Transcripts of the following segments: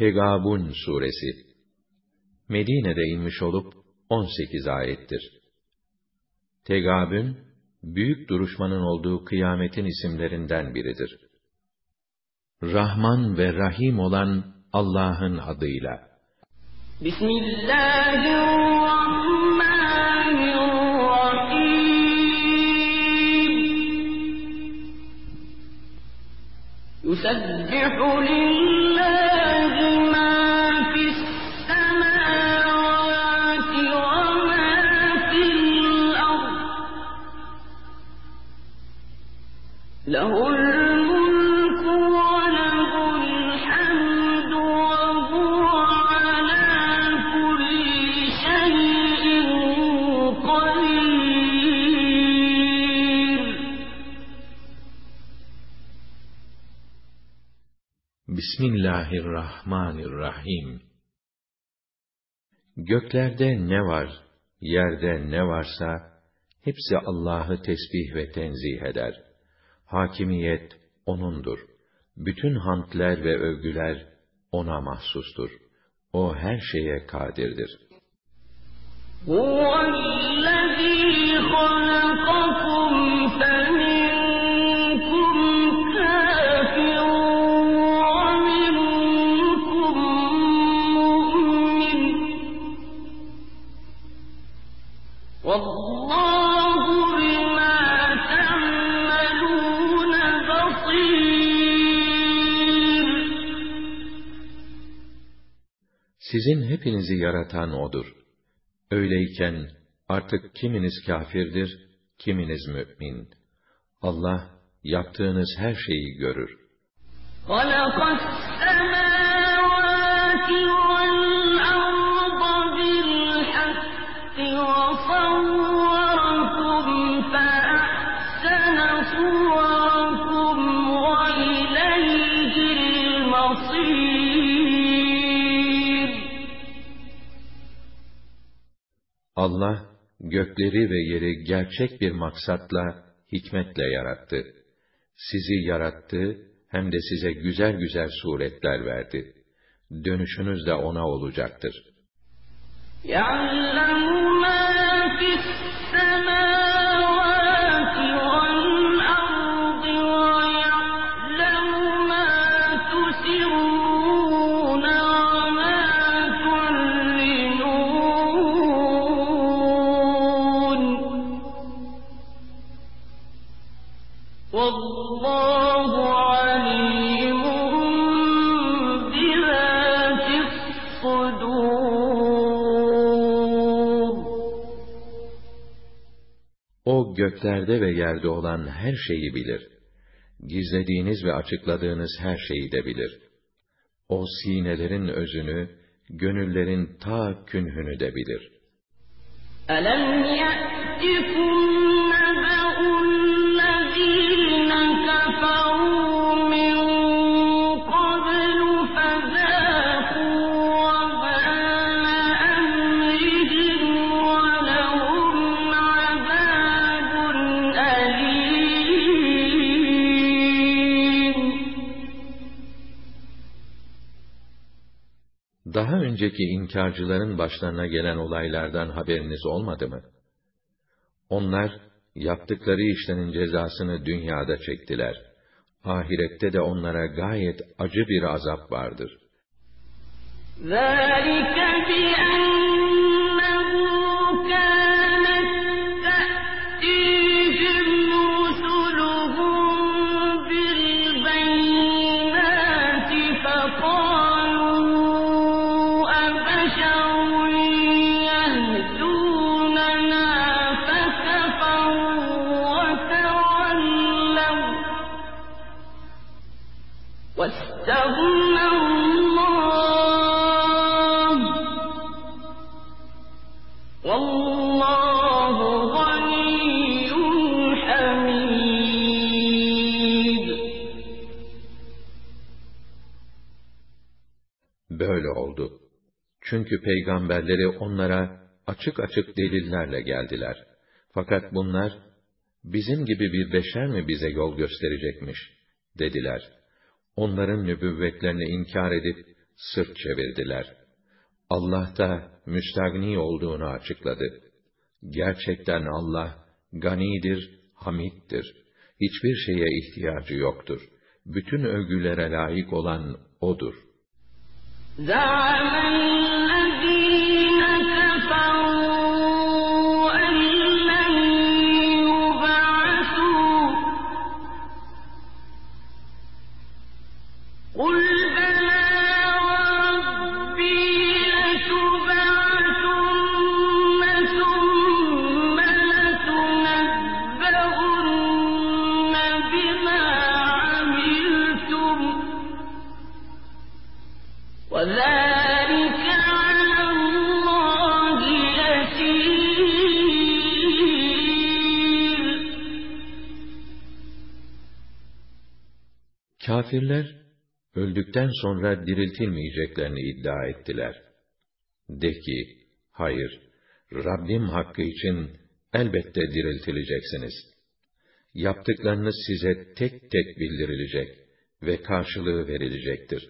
Tegabun suresi Medine'de inmiş olup 18 ayettir. Tegabün büyük duruşmanın olduğu kıyametin isimlerinden biridir. Rahman ve Rahim olan Allah'ın adıyla. Bismillahirrahmanirrahim Yusabbihu lillahi Bismillahirrahmanirrahim. Göklerde ne var, yerde ne varsa, hepsi Allah'ı tesbih ve tenzih eder. Hakimiyet O'nundur. Bütün hamdler ve övgüler O'na mahsustur. O her şeye kadirdir. هُوَ Sizin hepinizi yaratan O'dur. Öyleyken artık kiminiz kâfirdir, kiminiz mü'min. Allah yaptığınız her şeyi görür. خَلَقَ Allah gökleri ve yeri gerçek bir maksatla, hikmetle yarattı. Sizi yarattı, hem de size güzel güzel suretler verdi. Dönüşünüz de ona olacaktır. يَعْلَمُ göklerde ve yerde olan her şeyi bilir. Gizlediğiniz ve açıkladığınız her şeyi de bilir. O sinelerin özünü, gönüllerin ta künhünü de bilir. أَلَمْ يَأْتِكُمْ önceki inkarcıların başlarına gelen olaylardan haberiniz olmadı mı? Onlar, yaptıkları işlerin cezasını dünyada çektiler. Ahirette de onlara gayet acı bir azap vardır. ذَٰلِكَ Çünkü peygamberleri onlara açık açık delillerle geldiler. Fakat bunlar, bizim gibi bir beşer mi bize yol gösterecekmiş, dediler. Onların nübüvvetlerini inkar edip, sırt çevirdiler. Allah da müstagni olduğunu açıkladı. Gerçekten Allah ganidir, hamiddir. Hiçbir şeye ihtiyacı yoktur. Bütün övgülere layık olan O'dur. Kafirler, öldükten sonra diriltilmeyeceklerini iddia ettiler. De ki, hayır, Rabbim hakkı için elbette diriltileceksiniz. Yaptıklarınız size tek tek bildirilecek ve karşılığı verilecektir.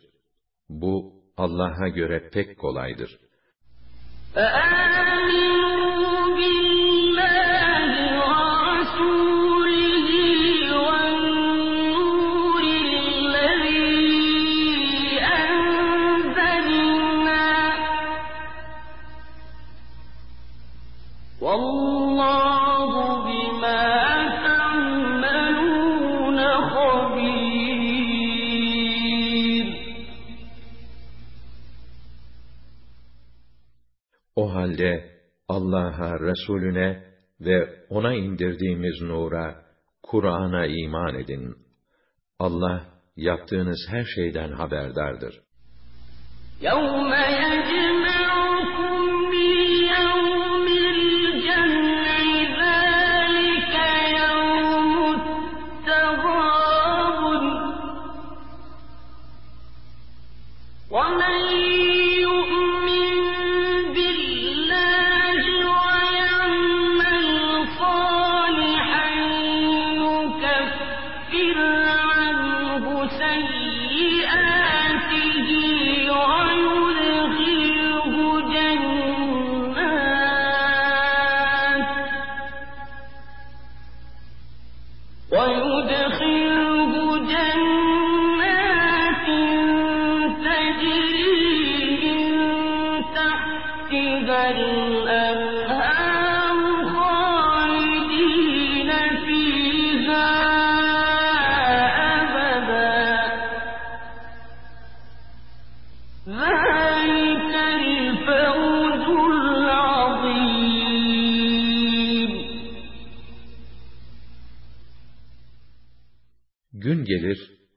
Bu, Allah'a göre pek kolaydır. halde Resulüne ve ona indirdiğimiz nura, Kur'an'a iman edin. Allah yaptığınız her şeyden haberdardır. يَوْمَ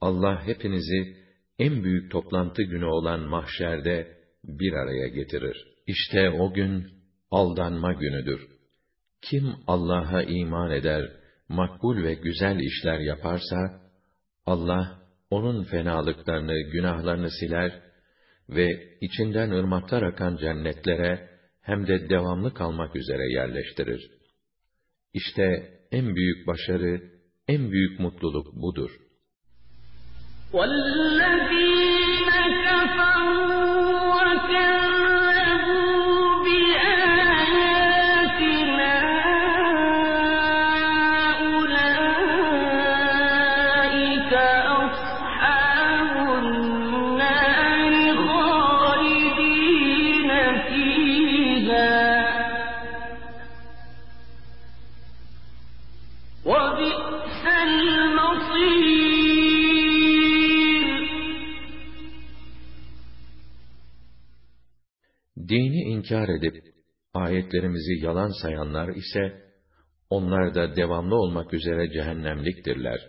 Allah hepinizi en büyük toplantı günü olan mahşerde bir araya getirir. İşte o gün aldanma günüdür. Kim Allah'a iman eder, makbul ve güzel işler yaparsa, Allah onun fenalıklarını, günahlarını siler ve içinden ırmaklar akan cennetlere hem de devamlı kalmak üzere yerleştirir. İşte en büyük başarı, en büyük mutluluk budur. والذين كفروا وكذبوا inkar edip, ayetlerimizi yalan sayanlar ise, onlar da devamlı olmak üzere cehennemliktirler.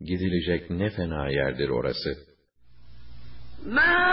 Gidilecek ne fena yerdir orası. مَا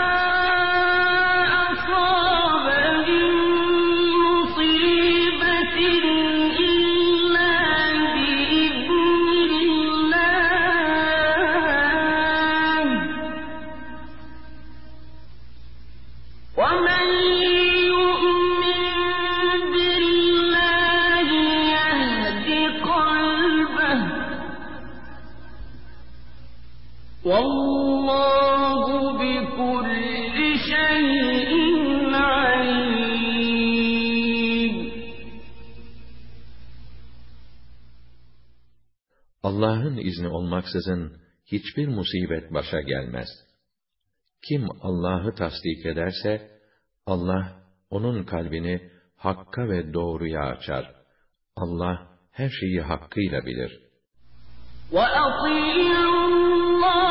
Allah'ın izni olmaksızın hiçbir musibet başa gelmez. Kim Allah'ı tasdik ederse, Allah onun kalbini hakka ve doğruya açar. Allah her şeyi hakkıyla bilir. وأطيعوا الله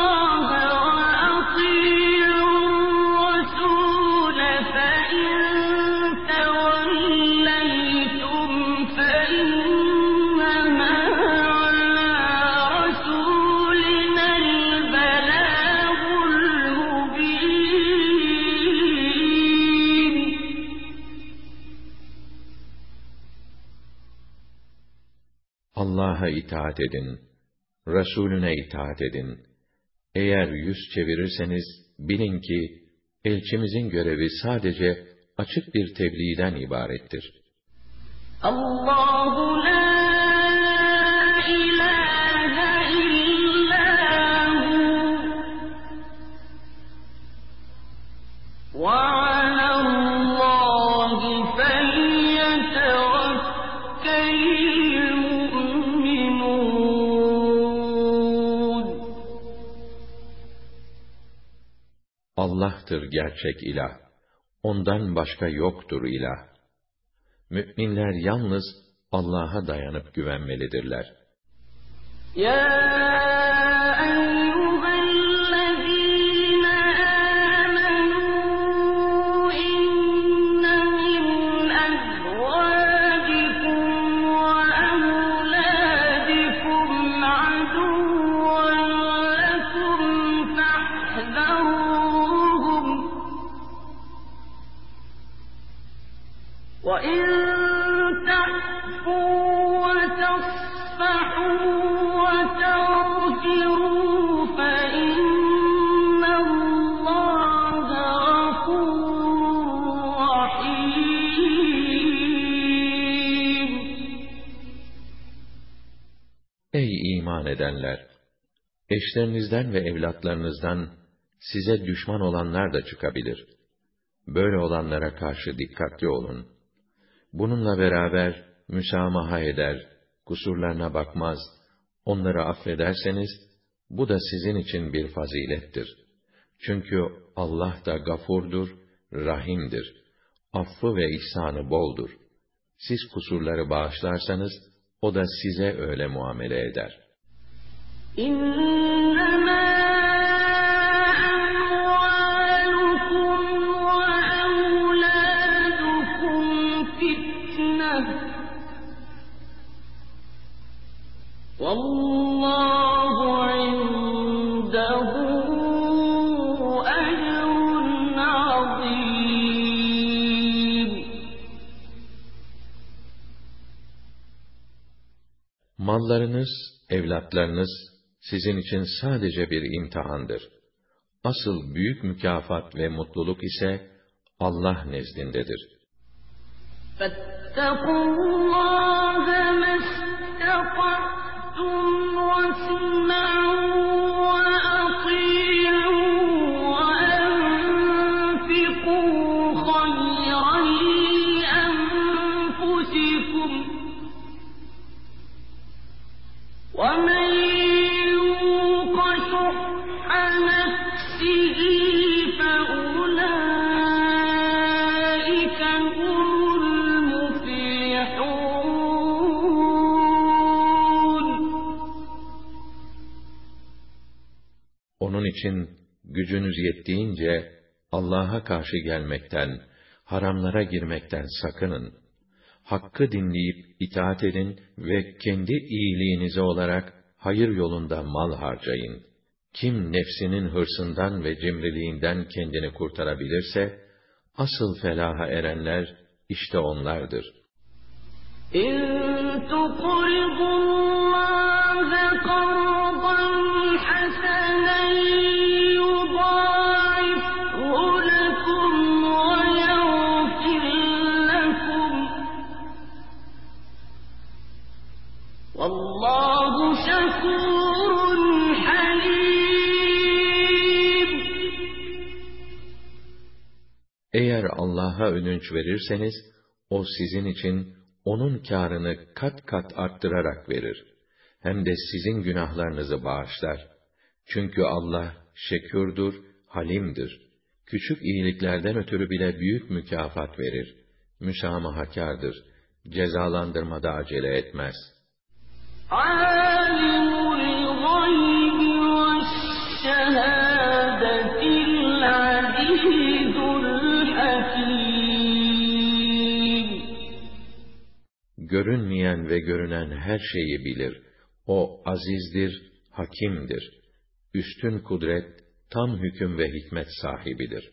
Allah'a itaat edin, Resulüne itaat edin. Eğer yüz çevirirseniz bilin ki elçimizin görevi sadece açık bir tebliğden ibarettir. Allahu la ilahe illa. Allah'tır gerçek ilah. Ondan başka yoktur ilah. Müminler yalnız Allah'a dayanıp güvenmelidirler. يا Ey iman edenler! Eşlerinizden ve evlatlarınızdan size düşman olanlar da çıkabilir. Böyle olanlara karşı dikkatli olun. Bununla beraber müsamaha eder, kusurlarına bakmaz, onları affederseniz, bu da sizin için bir fazilettir. Çünkü Allah da gafurdur, rahimdir. Affı ve ihsanı boldur. Siz kusurları bağışlarsanız, o da size öyle muamele eder. إنما أموالكم وأولادكم فتنة والله Mallarınız, evlatlarınız sizin için sadece bir imtihandır. Asıl büyük mükafat ve mutluluk ise Allah nezdindedir. فاتقوا الله ما استطعتم واسمعوا için gücünüz yettiğince Allah'a karşı gelmekten, haramlara girmekten sakının. Hakkı dinleyip itaat edin ve kendi iyiliğinize olarak hayır yolunda mal harcayın. Kim nefsinin hırsından ve cimriliğinden kendini kurtarabilirse, asıl felaha erenler işte onlardır. İn tuqridu eğer Allah'a ödünç verirseniz, o sizin için onun kârını kat kat arttırarak verir. Hem de sizin günahlarınızı bağışlar. Çünkü Allah şekürdür, halimdir. Küçük iyiliklerden ötürü bile büyük mükafat verir. Müsamahakârdır. Cezalandırmada acele etmez. Amin. Görünmeyen ve görünen her şeyi bilir. O azizdir, hakimdir. Üstün kudret, tam hüküm ve hikmet sahibidir.